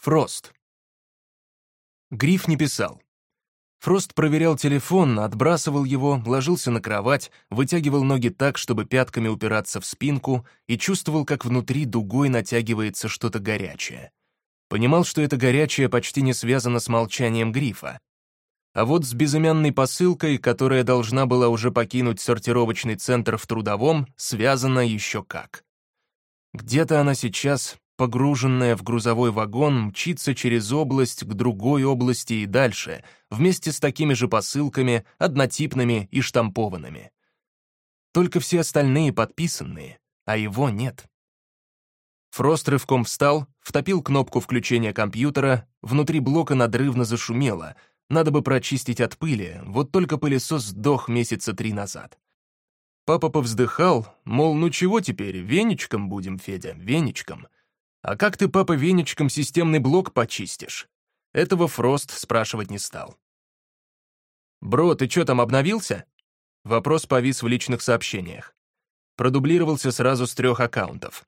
Фрост. Гриф не писал. Фрост проверял телефон, отбрасывал его, ложился на кровать, вытягивал ноги так, чтобы пятками упираться в спинку, и чувствовал, как внутри дугой натягивается что-то горячее. Понимал, что это горячее почти не связано с молчанием Грифа. А вот с безымянной посылкой, которая должна была уже покинуть сортировочный центр в Трудовом, связано еще как. Где-то она сейчас, погруженная в грузовой вагон, мчится через область к другой области и дальше, вместе с такими же посылками, однотипными и штампованными. Только все остальные подписанные, а его нет. Фрост рывком встал, втопил кнопку включения компьютера, внутри блока надрывно зашумело, надо бы прочистить от пыли, вот только пылесос сдох месяца три назад. Папа повздыхал, мол, ну чего теперь, веничком будем, Федя, веничком. «А как ты, папа, веничком системный блок почистишь?» Этого Фрост спрашивать не стал. «Бро, ты чё там обновился?» Вопрос повис в личных сообщениях. Продублировался сразу с трех аккаунтов.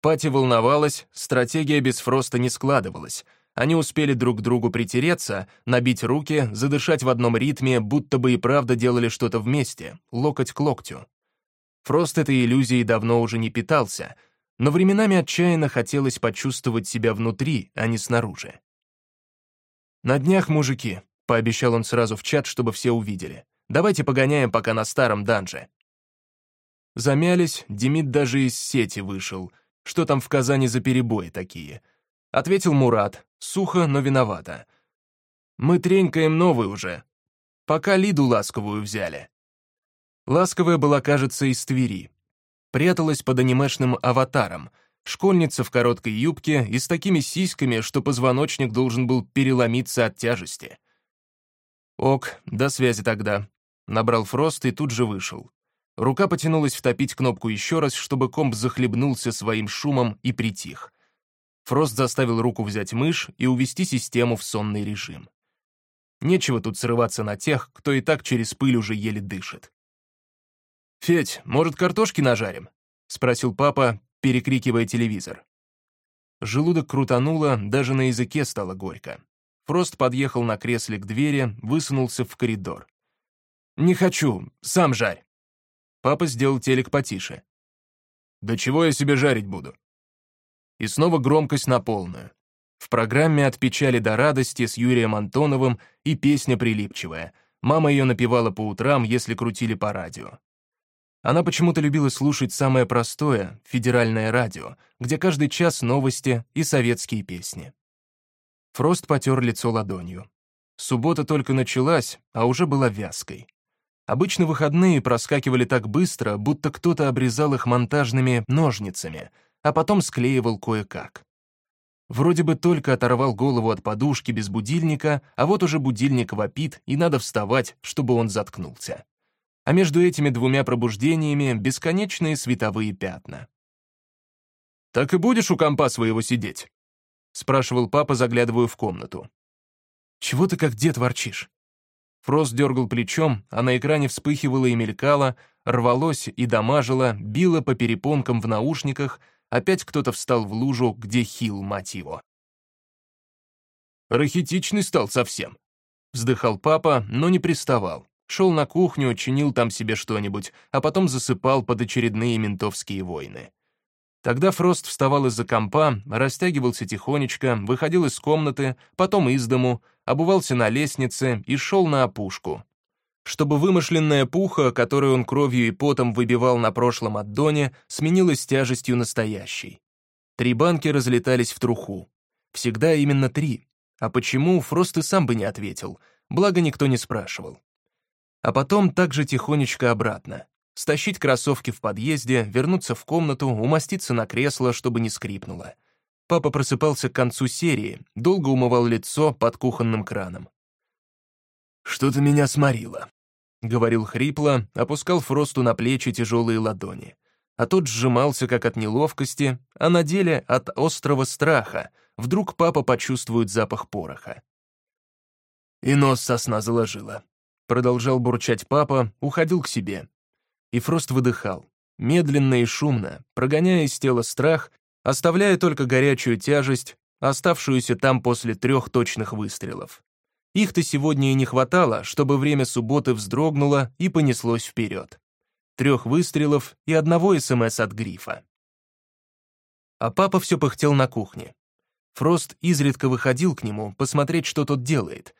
Пати волновалась, стратегия без Фроста не складывалась. Они успели друг к другу притереться, набить руки, задышать в одном ритме, будто бы и правда делали что-то вместе, локоть к локтю. Фрост этой иллюзией давно уже не питался — но временами отчаянно хотелось почувствовать себя внутри, а не снаружи. «На днях, мужики», — пообещал он сразу в чат, чтобы все увидели. «Давайте погоняем пока на старом данже». Замялись, Демид даже из сети вышел. Что там в Казани за перебои такие? Ответил Мурат, сухо, но виновато. «Мы тренькаем новый уже. Пока Лиду ласковую взяли». Ласковая была, кажется, из Твери, пряталась под анимешным аватаром, школьница в короткой юбке и с такими сиськами, что позвоночник должен был переломиться от тяжести. «Ок, до связи тогда», — набрал Фрост и тут же вышел. Рука потянулась втопить кнопку еще раз, чтобы комп захлебнулся своим шумом и притих. Фрост заставил руку взять мышь и увести систему в сонный режим. Нечего тут срываться на тех, кто и так через пыль уже еле дышит. «Федь, может, картошки нажарим?» — спросил папа, перекрикивая телевизор. Желудок крутануло, даже на языке стало горько. Фрост подъехал на кресле к двери, высунулся в коридор. «Не хочу, сам жарь». Папа сделал телек потише. «Да чего я себе жарить буду?» И снова громкость на полную. В программе «От печали до радости» с Юрием Антоновым и песня прилипчивая. Мама ее напевала по утрам, если крутили по радио. Она почему-то любила слушать самое простое, федеральное радио, где каждый час новости и советские песни. Фрост потер лицо ладонью. Суббота только началась, а уже была вязкой. Обычно выходные проскакивали так быстро, будто кто-то обрезал их монтажными ножницами, а потом склеивал кое-как. Вроде бы только оторвал голову от подушки без будильника, а вот уже будильник вопит, и надо вставать, чтобы он заткнулся а между этими двумя пробуждениями бесконечные световые пятна. «Так и будешь у компа своего сидеть?» — спрашивал папа, заглядывая в комнату. «Чего ты как дед ворчишь?» Фрост дергал плечом, а на экране вспыхивало и мелькало, рвалось и дамажило, било по перепонкам в наушниках, опять кто-то встал в лужу, где хил, мать его. «Рахитичный стал совсем», — вздыхал папа, но не приставал. Шел на кухню, чинил там себе что-нибудь, а потом засыпал под очередные ментовские войны. Тогда Фрост вставал из-за компа, растягивался тихонечко, выходил из комнаты, потом из дому, обувался на лестнице и шел на опушку. Чтобы вымышленная пуха, которую он кровью и потом выбивал на прошлом аддоне, сменилась тяжестью настоящей. Три банки разлетались в труху. Всегда именно три. А почему, Фрост и сам бы не ответил, благо никто не спрашивал а потом также тихонечко обратно. Стащить кроссовки в подъезде, вернуться в комнату, умоститься на кресло, чтобы не скрипнуло. Папа просыпался к концу серии, долго умывал лицо под кухонным краном. «Что-то меня сморило», — говорил хрипло, опускал Фросту на плечи тяжелые ладони. А тот сжимался как от неловкости, а на деле от острого страха. Вдруг папа почувствует запах пороха. И нос сосна заложила. Продолжал бурчать папа, уходил к себе. И Фрост выдыхал, медленно и шумно, прогоняя из тела страх, оставляя только горячую тяжесть, оставшуюся там после трех точных выстрелов. Их-то сегодня и не хватало, чтобы время субботы вздрогнуло и понеслось вперед. Трех выстрелов и одного СМС от Грифа. А папа все пыхтел на кухне. Фрост изредка выходил к нему посмотреть, что тот делает.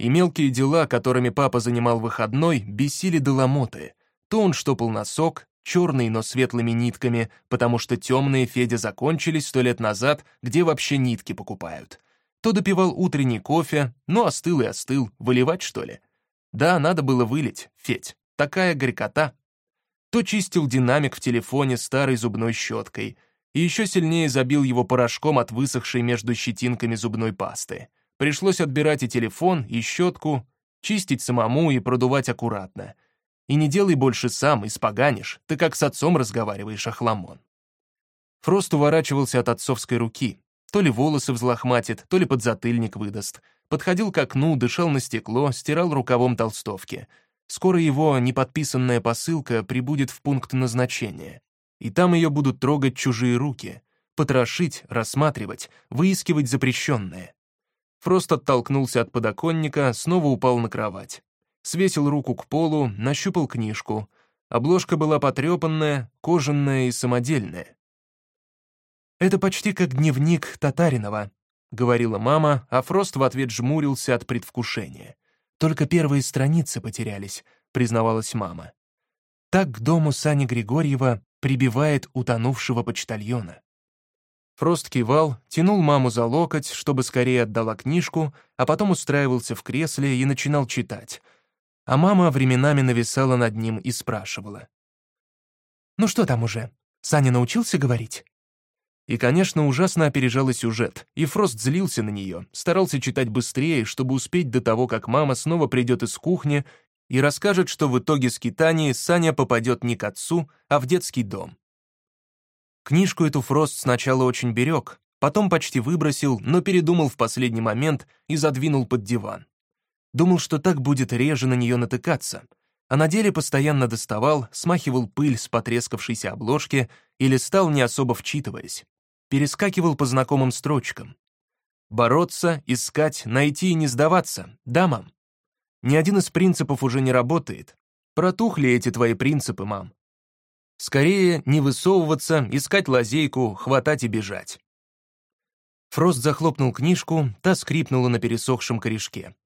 И мелкие дела, которыми папа занимал выходной, бесили до ломоты. То он штопал носок, черный, но светлыми нитками, потому что темные Федя закончились сто лет назад, где вообще нитки покупают. То допивал утренний кофе, но остыл и остыл, выливать, что ли? Да, надо было вылить, Федь, такая горькота. То чистил динамик в телефоне старой зубной щеткой, и еще сильнее забил его порошком от высохшей между щетинками зубной пасты. Пришлось отбирать и телефон, и щетку, чистить самому и продувать аккуратно — и не делай больше сам, испоганишь, ты как с отцом разговариваешь, охламон. Фрост уворачивался от отцовской руки. То ли волосы взлохматит, то ли подзатыльник выдаст. Подходил к окну, дышал на стекло, стирал рукавом толстовки. Скоро его неподписанная посылка прибудет в пункт назначения. И там ее будут трогать чужие руки, потрошить, рассматривать, выискивать запрещенное. Фрост оттолкнулся от подоконника, снова упал на кровать свесил руку к полу, нащупал книжку. Обложка была потрепанная, кожаная и самодельная. «Это почти как дневник Татаринова», — говорила мама, а Фрост в ответ жмурился от предвкушения. «Только первые страницы потерялись», — признавалась мама. Так к дому Сани Григорьева прибивает утонувшего почтальона. Фрост кивал, тянул маму за локоть, чтобы скорее отдала книжку, а потом устраивался в кресле и начинал читать — а мама временами нависала над ним и спрашивала. «Ну что там уже? Саня научился говорить?» И, конечно, ужасно опережала сюжет, и Фрост злился на нее, старался читать быстрее, чтобы успеть до того, как мама снова придет из кухни и расскажет, что в итоге скитании Саня попадет не к отцу, а в детский дом. Книжку эту Фрост сначала очень берег, потом почти выбросил, но передумал в последний момент и задвинул под диван. Думал, что так будет реже на нее натыкаться, а на деле постоянно доставал, смахивал пыль с потрескавшейся обложки и листал, не особо вчитываясь. Перескакивал по знакомым строчкам. Бороться, искать, найти и не сдаваться. Да, мам? Ни один из принципов уже не работает. Протухли эти твои принципы, мам. Скорее, не высовываться, искать лазейку, хватать и бежать. Фрост захлопнул книжку, та скрипнула на пересохшем корешке.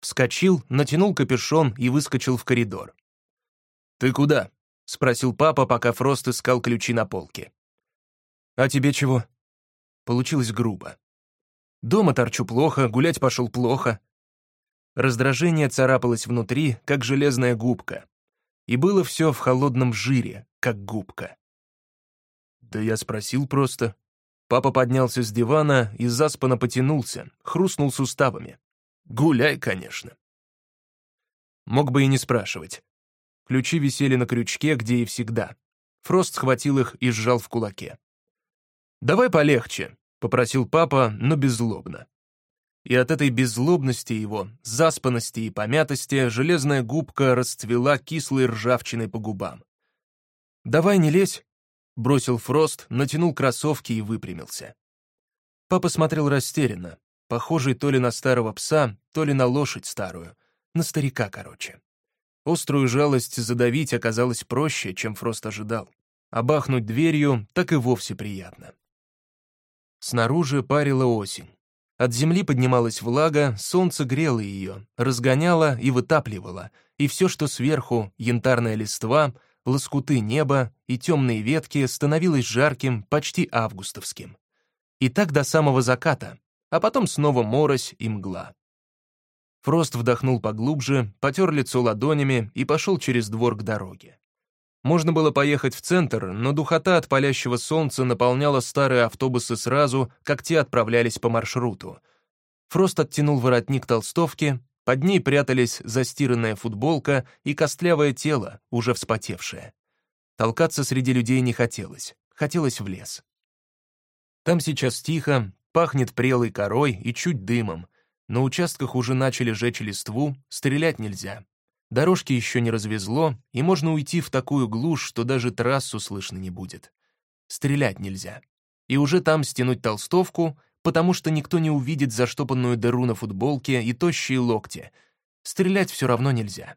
Вскочил, натянул капюшон и выскочил в коридор. «Ты куда?» — спросил папа, пока Фрост искал ключи на полке. «А тебе чего?» Получилось грубо. «Дома торчу плохо, гулять пошел плохо». Раздражение царапалось внутри, как железная губка. И было все в холодном жире, как губка. «Да я спросил просто». Папа поднялся с дивана и заспанно потянулся, хрустнул суставами. Гуляй, конечно. Мог бы и не спрашивать. Ключи висели на крючке, где и всегда. Фрост схватил их и сжал в кулаке. «Давай полегче», — попросил папа, но беззлобно. И от этой беззлобности его, заспанности и помятости железная губка расцвела кислой ржавчиной по губам. «Давай не лезь», — бросил Фрост, натянул кроссовки и выпрямился. Папа смотрел растерянно, похожий то ли на старого пса, то ли на лошадь старую, на старика, короче. Острую жалость задавить оказалось проще, чем Фрост ожидал. А бахнуть дверью так и вовсе приятно. Снаружи парила осень. От земли поднималась влага, солнце грело ее, разгоняло и вытапливало, и все, что сверху, янтарная листва, лоскуты неба и темные ветки, становилось жарким, почти августовским. И так до самого заката, а потом снова морось и мгла. Фрост вдохнул поглубже, потер лицо ладонями и пошел через двор к дороге. Можно было поехать в центр, но духота от палящего солнца наполняла старые автобусы сразу, как те отправлялись по маршруту. Фрост оттянул воротник толстовки, под ней прятались застиранная футболка и костлявое тело, уже вспотевшее. Толкаться среди людей не хотелось, хотелось в лес. Там сейчас тихо, Пахнет прелой корой и чуть дымом. На участках уже начали жечь листву, стрелять нельзя. Дорожки еще не развезло, и можно уйти в такую глушь, что даже трассу слышно не будет. Стрелять нельзя. И уже там стянуть толстовку, потому что никто не увидит заштопанную дыру на футболке и тощие локти. Стрелять все равно нельзя.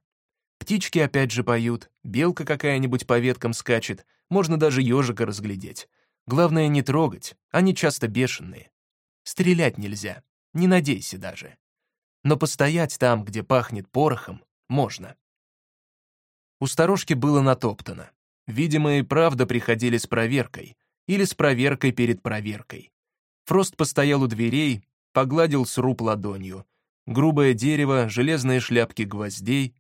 Птички опять же поют, белка какая-нибудь по веткам скачет, можно даже ежика разглядеть. Главное не трогать, они часто бешеные. Стрелять нельзя, не надейся даже. Но постоять там, где пахнет порохом, можно. У сторожки было натоптано. Видимо, и правда приходили с проверкой. Или с проверкой перед проверкой. Фрост постоял у дверей, погладил сруб ладонью. Грубое дерево, железные шляпки гвоздей.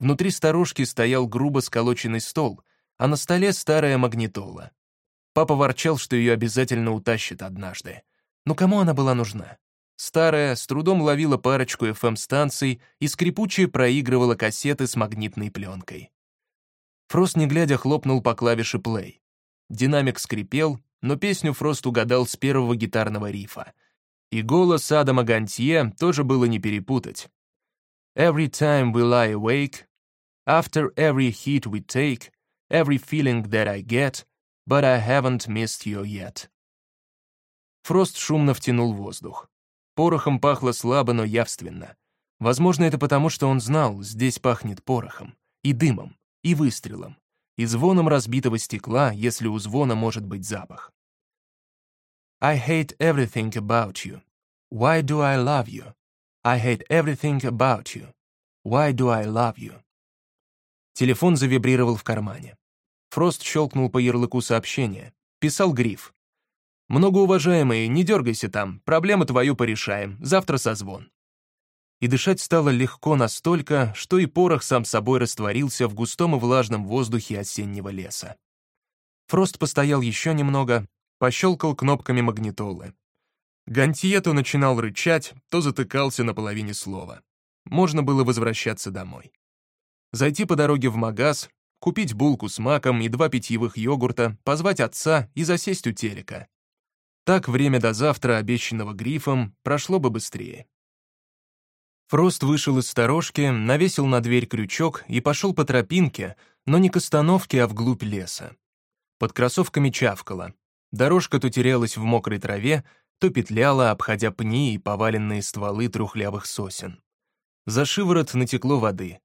Внутри сторожки стоял грубо сколоченный стол, а на столе старая магнитола. Папа ворчал, что ее обязательно утащит однажды. Но кому она была нужна? Старая с трудом ловила парочку FM-станций и скрипуче проигрывала кассеты с магнитной пленкой. Фрост, не глядя, хлопнул по клавише play. Динамик скрипел, но песню Фрост угадал с первого гитарного рифа. И голос Адама Гантье тоже было не перепутать. Every time we lie awake, after every hit we take, every feeling that I get, but I haven't missed you yet. Фрост шумно втянул воздух. Порохом пахло слабо, но явственно. Возможно, это потому, что он знал, здесь пахнет порохом, и дымом, и выстрелом, и звоном разбитого стекла, если у звона может быть запах. I hate everything about you. Why do I love you? I hate everything about you. Why do I love you? Телефон завибрировал в кармане. Фрост щелкнул по ярлыку сообщения. Писал Гриф. «Многоуважаемый, не дергайся там, проблему твою порешаем, завтра созвон» и дышать стало легко настолько, что и порох сам собой растворился в густом и влажном воздухе осеннего леса. Фрост постоял еще немного, пощелкал кнопками магнитолы. Гантье то начинал рычать, то затыкался на половине слова. Можно было возвращаться домой. Зайти по дороге в магаз, купить булку с маком и два питьевых йогурта, позвать отца и засесть у телека. Так время до завтра, обещанного грифом, прошло бы быстрее. Фрост вышел из сторожки, навесил на дверь крючок и пошел по тропинке, но не к остановке, а вглубь леса. Под кроссовками чавкало. Дорожка то терялась в мокрой траве, то петляла, обходя пни и поваленные стволы трухлявых сосен. За шиворот натекло воды.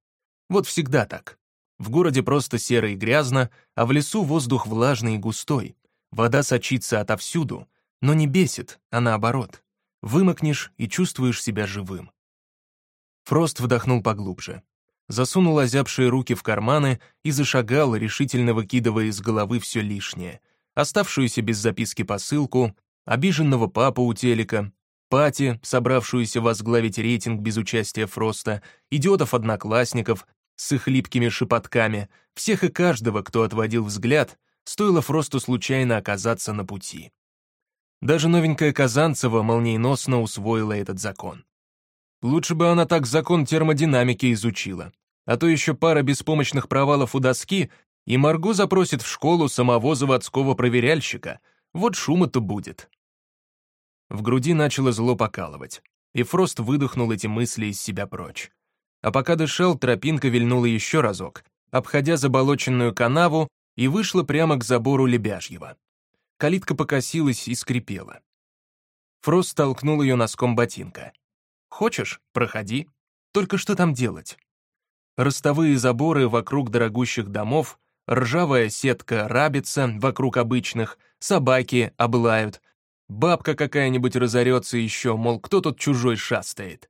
Вот всегда так. В городе просто серо и грязно, а в лесу воздух влажный и густой. Вода сочится отовсюду, но не бесит, а наоборот. Вымокнешь и чувствуешь себя живым. Фрост вдохнул поглубже. Засунул озябшие руки в карманы и зашагал, решительно выкидывая из головы все лишнее. Оставшуюся без записки посылку, обиженного папу у телека, Пати, собравшуюся возглавить рейтинг без участия Фроста, идиотов-одноклассников с их липкими шепотками, всех и каждого, кто отводил взгляд, стоило Фросту случайно оказаться на пути. Даже новенькая Казанцева молниеносно усвоила этот закон. Лучше бы она так закон термодинамики изучила. А то еще пара беспомощных провалов у доски, и Марго запросит в школу самого заводского проверяльщика. Вот шума-то будет. В груди начало зло покалывать, и Фрост выдохнул эти мысли из себя прочь. А пока дышал, тропинка вильнула еще разок, обходя заболоченную канаву, и вышла прямо к забору Лебяжьего. Калитка покосилась и скрипела. Фрост толкнул ее носком ботинка. Хочешь — проходи. Только что там делать? Ростовые заборы вокруг дорогущих домов, ржавая сетка рабится вокруг обычных, собаки облают, бабка какая-нибудь разорется еще, мол, кто тут чужой шастает.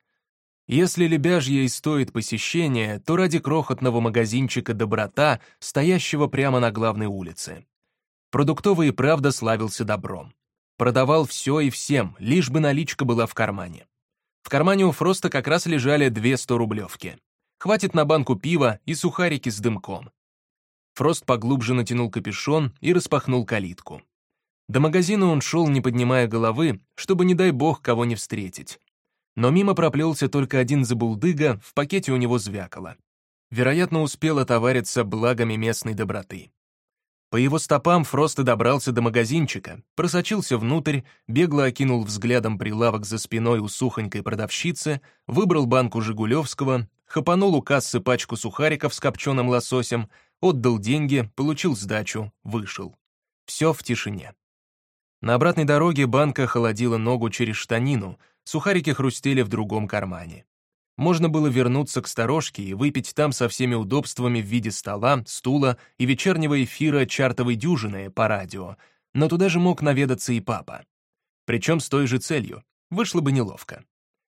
Если лебяжье и стоит посещения, то ради крохотного магазинчика «Доброта», стоящего прямо на главной улице. Продуктовый и правда славился добром. Продавал все и всем, лишь бы наличка была в кармане. В кармане у Фроста как раз лежали две 100-рублевки. Хватит на банку пива и сухарики с дымком. Фрост поглубже натянул капюшон и распахнул калитку. До магазина он шел, не поднимая головы, чтобы, не дай бог, кого не встретить. Но мимо проплелся только один забулдыга, в пакете у него звякало. Вероятно, успел отовариться благами местной доброты. По его стопам Фрост и добрался до магазинчика, просочился внутрь, бегло окинул взглядом прилавок за спиной у сухонькой продавщицы, выбрал банку «Жигулевского», хапанул у кассы пачку сухариков с копченым лососем, отдал деньги, получил сдачу, вышел. Все в тишине. На обратной дороге банка холодила ногу через штанину, сухарики хрустели в другом кармане. Можно было вернуться к сторожке и выпить там со всеми удобствами в виде стола, стула и вечернего эфира чартовой дюжины по радио, но туда же мог наведаться и папа. Причем с той же целью. Вышло бы неловко.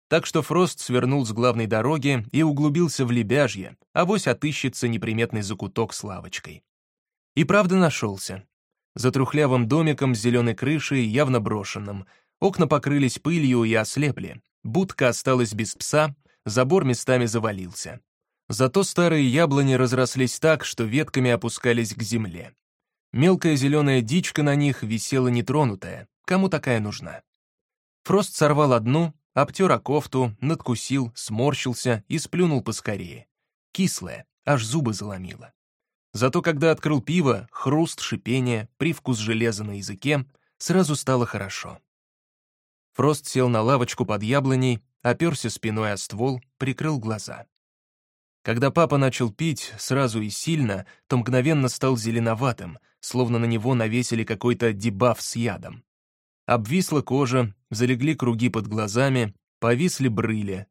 Так что Фрост свернул с главной дороги и углубился в Лебяжье, а вось отыщется неприметный закуток с лавочкой. И правда нашелся. За трухлявым домиком с зеленой крышей, явно брошенным, окна покрылись пылью и ослепли, будка осталась без пса, забор местами завалился. Зато старые яблони разрослись так, что ветками опускались к земле. Мелкая зеленая дичка на них висела нетронутая. Кому такая нужна? Фрост сорвал одну, обтер о кофту, надкусил, сморщился и сплюнул поскорее. Кислая, аж зубы заломило. Зато когда открыл пиво, хруст, шипение, привкус железа на языке, сразу стало хорошо. Фрост сел на лавочку под яблоней, оперся спиной о ствол, прикрыл глаза. Когда папа начал пить сразу и сильно, то мгновенно стал зеленоватым, словно на него навесили какой-то дебаф с ядом. Обвисла кожа, залегли круги под глазами, повисли брыли.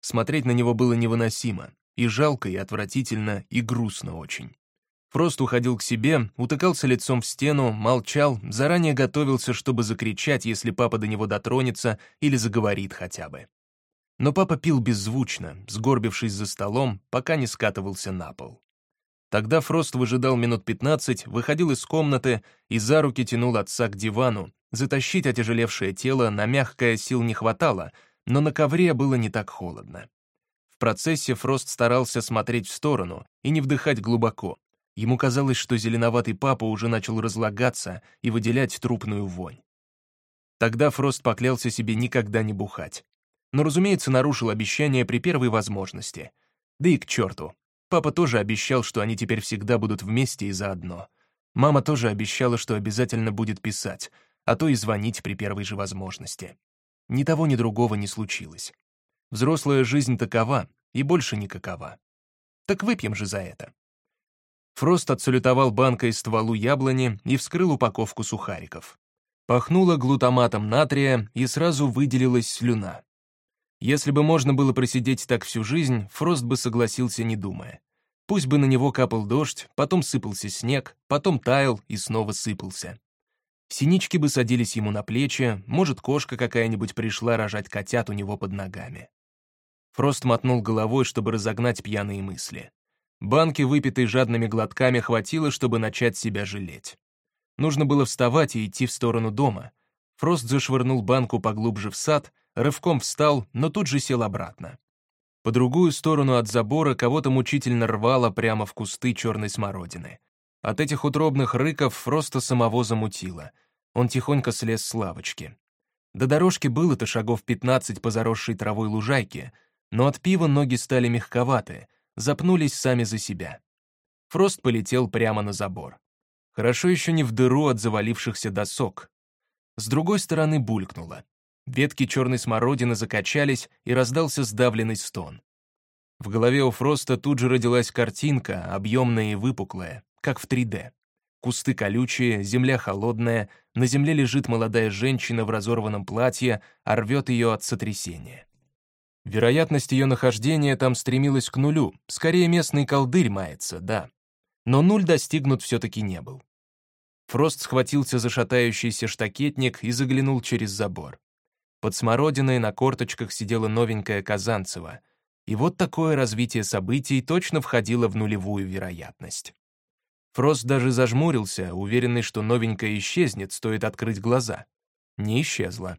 Смотреть на него было невыносимо, и жалко, и отвратительно, и грустно очень. Фрост уходил к себе, утыкался лицом в стену, молчал, заранее готовился, чтобы закричать, если папа до него дотронется или заговорит хотя бы. Но папа пил беззвучно, сгорбившись за столом, пока не скатывался на пол. Тогда Фрост выжидал минут пятнадцать, выходил из комнаты и за руки тянул отца к дивану. Затащить отяжелевшее тело на мягкое сил не хватало, но на ковре было не так холодно. В процессе Фрост старался смотреть в сторону и не вдыхать глубоко. Ему казалось, что зеленоватый папа уже начал разлагаться и выделять трупную вонь. Тогда Фрост поклялся себе никогда не бухать но, разумеется, нарушил обещание при первой возможности. Да и к черту. Папа тоже обещал, что они теперь всегда будут вместе и заодно. Мама тоже обещала, что обязательно будет писать, а то и звонить при первой же возможности. Ни того, ни другого не случилось. Взрослая жизнь такова, и больше никакова. Так выпьем же за это. Фрост отсалютовал банкой стволу яблони и вскрыл упаковку сухариков. Пахнуло глутаматом натрия, и сразу выделилась слюна. Если бы можно было просидеть так всю жизнь, Фрост бы согласился, не думая. Пусть бы на него капал дождь, потом сыпался снег, потом таял и снова сыпался. Синички бы садились ему на плечи, может, кошка какая-нибудь пришла рожать котят у него под ногами. Фрост мотнул головой, чтобы разогнать пьяные мысли. Банки, выпитой жадными глотками, хватило, чтобы начать себя жалеть. Нужно было вставать и идти в сторону дома. Фрост зашвырнул банку поглубже в сад, рывком встал, но тут же сел обратно. По другую сторону от забора кого-то мучительно рвало прямо в кусты черной смородины. От этих утробных рыков Фроста самого замутило. Он тихонько слез с лавочки. До дорожки было-то шагов 15 по заросшей травой лужайке, но от пива ноги стали мягковаты, запнулись сами за себя. Фрост полетел прямо на забор. Хорошо еще не в дыру от завалившихся досок. С другой стороны булькнуло. Ветки черной смородины закачались, и раздался сдавленный стон. В голове у Фроста тут же родилась картинка, объемная и выпуклая, как в 3D. Кусты колючие, земля холодная, на земле лежит молодая женщина в разорванном платье, а рвет ее от сотрясения. Вероятность ее нахождения там стремилась к нулю, скорее местный колдырь мается, да. Но нуль достигнут все-таки не был. Фрост схватился за шатающийся штакетник и заглянул через забор. Под смородиной на корточках сидела новенькая Казанцева. И вот такое развитие событий точно входило в нулевую вероятность. Фрост даже зажмурился, уверенный, что новенькая исчезнет, стоит открыть глаза. Не исчезла.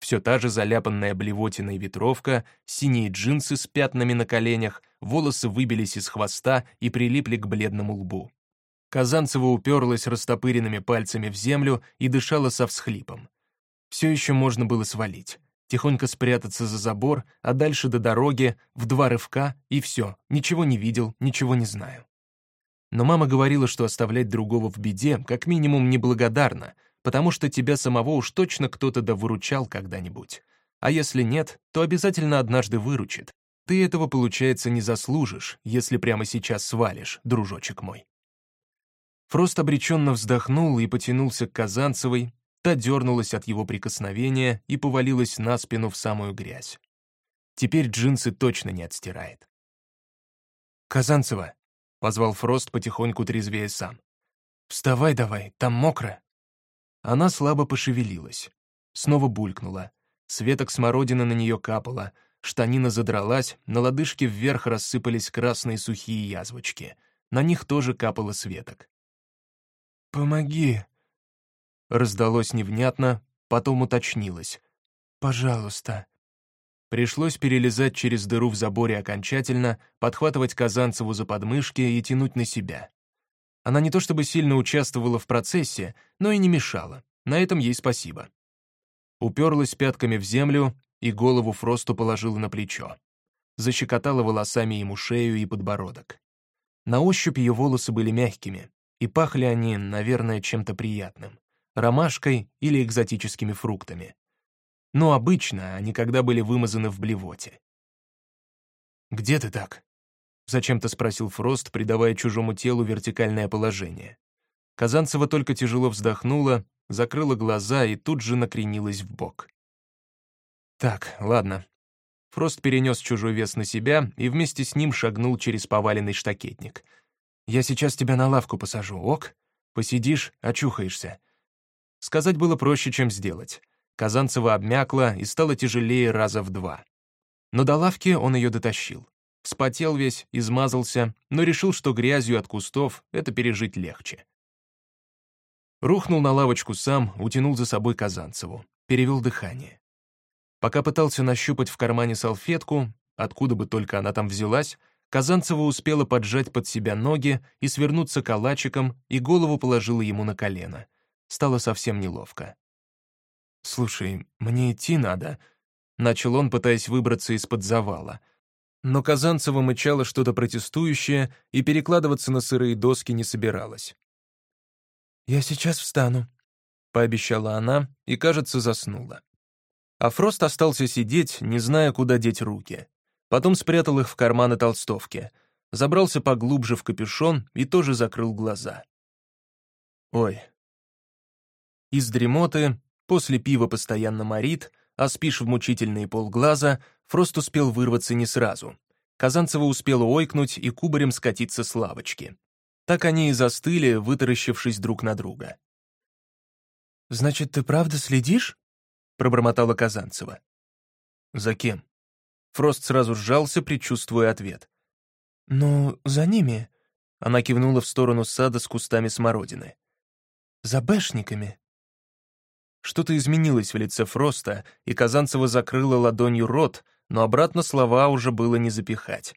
Все та же заляпанная блевотиной ветровка, синие джинсы с пятнами на коленях, волосы выбились из хвоста и прилипли к бледному лбу. Казанцева уперлась растопыренными пальцами в землю и дышала со всхлипом. Все еще можно было свалить. Тихонько спрятаться за забор, а дальше до дороги, в два рывка, и все, ничего не видел, ничего не знаю. Но мама говорила, что оставлять другого в беде как минимум неблагодарно, потому что тебя самого уж точно кто-то да выручал когда-нибудь. А если нет, то обязательно однажды выручит. Ты этого, получается, не заслужишь, если прямо сейчас свалишь, дружочек мой. Фрост обреченно вздохнул и потянулся к Казанцевой, та дернулась от его прикосновения и повалилась на спину в самую грязь. Теперь джинсы точно не отстирает. «Казанцева», — позвал Фрост потихоньку трезвее сам. «Вставай давай, там мокро». Она слабо пошевелилась. Снова булькнула. Светок смородины на нее капала, штанина задралась, на лодыжке вверх рассыпались красные сухие язвочки. На них тоже капало светок. «Помоги!» Раздалось невнятно, потом уточнилось. «Пожалуйста». Пришлось перелезать через дыру в заборе окончательно, подхватывать Казанцеву за подмышки и тянуть на себя. Она не то чтобы сильно участвовала в процессе, но и не мешала. На этом ей спасибо. Уперлась пятками в землю и голову Фросту положила на плечо. Защекотала волосами ему шею и подбородок. На ощупь ее волосы были мягкими, и пахли они, наверное, чем-то приятным. Ромашкой или экзотическими фруктами. Но обычно они когда были вымазаны в блевоте. «Где ты так?» Зачем-то спросил Фрост, придавая чужому телу вертикальное положение. Казанцева только тяжело вздохнула, закрыла глаза и тут же накренилась в бок. «Так, ладно». Фрост перенес чужой вес на себя и вместе с ним шагнул через поваленный штакетник. «Я сейчас тебя на лавку посажу, ок? Посидишь, очухаешься». Сказать было проще, чем сделать. Казанцева обмякла и стала тяжелее раза в два. Но до лавки он ее дотащил. Вспотел весь, измазался, но решил, что грязью от кустов это пережить легче. Рухнул на лавочку сам, утянул за собой Казанцеву, перевел дыхание. Пока пытался нащупать в кармане салфетку, откуда бы только она там взялась, Казанцева успела поджать под себя ноги и свернуться калачиком, и голову положила ему на колено. Стало совсем неловко. «Слушай, мне идти надо», — начал он, пытаясь выбраться из-под завала — но Казанцева мычала что-то протестующее и перекладываться на сырые доски не собиралась. «Я сейчас встану», — пообещала она и, кажется, заснула. А Фрост остался сидеть, не зная, куда деть руки. Потом спрятал их в карманы толстовки, забрался поглубже в капюшон и тоже закрыл глаза. Ой. Из дремоты, после пива постоянно морит, а спишь в мучительные полглаза, Фрост успел вырваться не сразу. Казанцева успела ойкнуть и кубарем скатиться с лавочки. Так они и застыли, вытаращившись друг на друга. «Значит, ты правда следишь?» — пробормотала Казанцева. «За кем?» Фрост сразу сжался, предчувствуя ответ. «Ну, за ними», — она кивнула в сторону сада с кустами смородины. «За бэшниками». Что-то изменилось в лице Фроста, и Казанцева закрыла ладонью рот, но обратно слова уже было не запихать.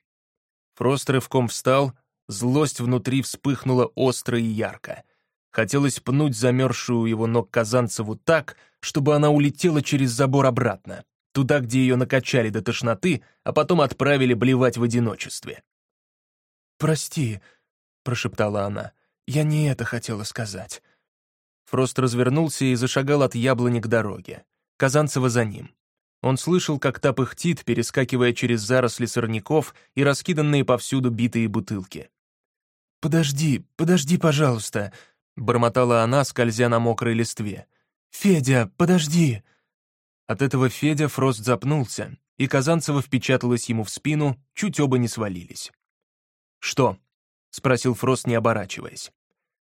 Фрост рывком встал, злость внутри вспыхнула остро и ярко. Хотелось пнуть замерзшую его ног Казанцеву так, чтобы она улетела через забор обратно, туда, где ее накачали до тошноты, а потом отправили блевать в одиночестве. «Прости», — прошептала она, — «я не это хотела сказать». Фрост развернулся и зашагал от яблони к дороге. Казанцева за ним. Он слышал, как та пыхтит, перескакивая через заросли сорняков и раскиданные повсюду битые бутылки. «Подожди, подожди, пожалуйста», — бормотала она, скользя на мокрой листве. «Федя, подожди!» От этого Федя Фрост запнулся, и Казанцева впечаталась ему в спину, чуть оба не свалились. «Что?» — спросил Фрост, не оборачиваясь.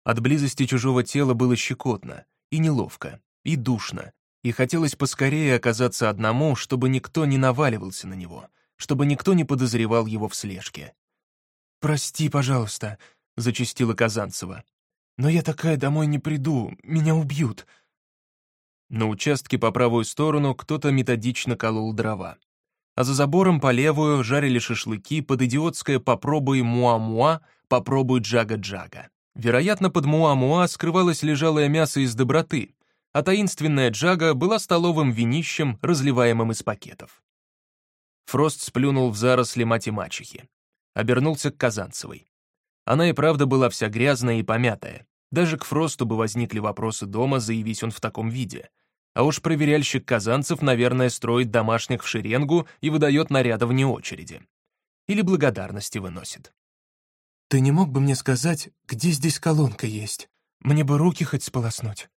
От близости чужого тела было щекотно, и неловко, и душно, и хотелось поскорее оказаться одному, чтобы никто не наваливался на него, чтобы никто не подозревал его в слежке. «Прости, пожалуйста», — зачастила Казанцева. «Но я такая домой не приду, меня убьют». На участке по правую сторону кто-то методично колол дрова. А за забором по левую жарили шашлыки под идиотское «попробуй муа-муа», «попробуй джага-джага». Вероятно, под муа-муа скрывалось лежалое мясо из доброты, а таинственная джага была столовым винищем, разливаемым из пакетов. Фрост сплюнул в заросли мать и мачехи. Обернулся к Казанцевой. Она и правда была вся грязная и помятая. Даже к Фросту бы возникли вопросы дома, заявись он в таком виде. А уж проверяльщик Казанцев, наверное, строит домашних в шеренгу и выдает наряды вне очереди. Или благодарности выносит. «Ты не мог бы мне сказать, где здесь колонка есть? Мне бы руки хоть сполоснуть?»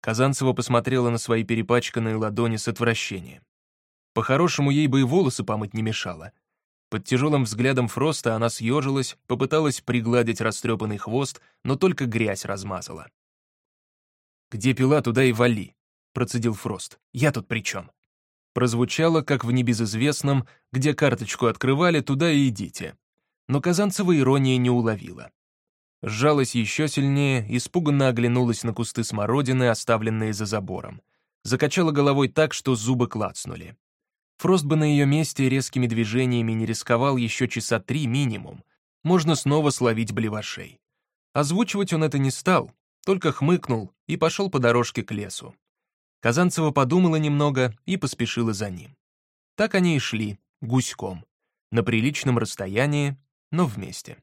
Казанцева посмотрела на свои перепачканные ладони с отвращением. По-хорошему, ей бы и волосы помыть не мешало. Под тяжелым взглядом Фроста она съежилась, попыталась пригладить растрепанный хвост, но только грязь размазала. «Где пила, туда и вали», — процедил Фрост. «Я тут при чем?» Прозвучало, как в небезызвестном, где карточку открывали, туда и идите. Но Казанцева ирония не уловила сжалась еще сильнее, испуганно оглянулась на кусты смородины, оставленные за забором. Закачала головой так, что зубы клацнули. Фрост бы на ее месте резкими движениями не рисковал еще часа три минимум. Можно снова словить блевашей. Озвучивать он это не стал, только хмыкнул и пошел по дорожке к лесу. Казанцева подумала немного и поспешила за ним. Так они и шли, гуськом, на приличном расстоянии, но вместе.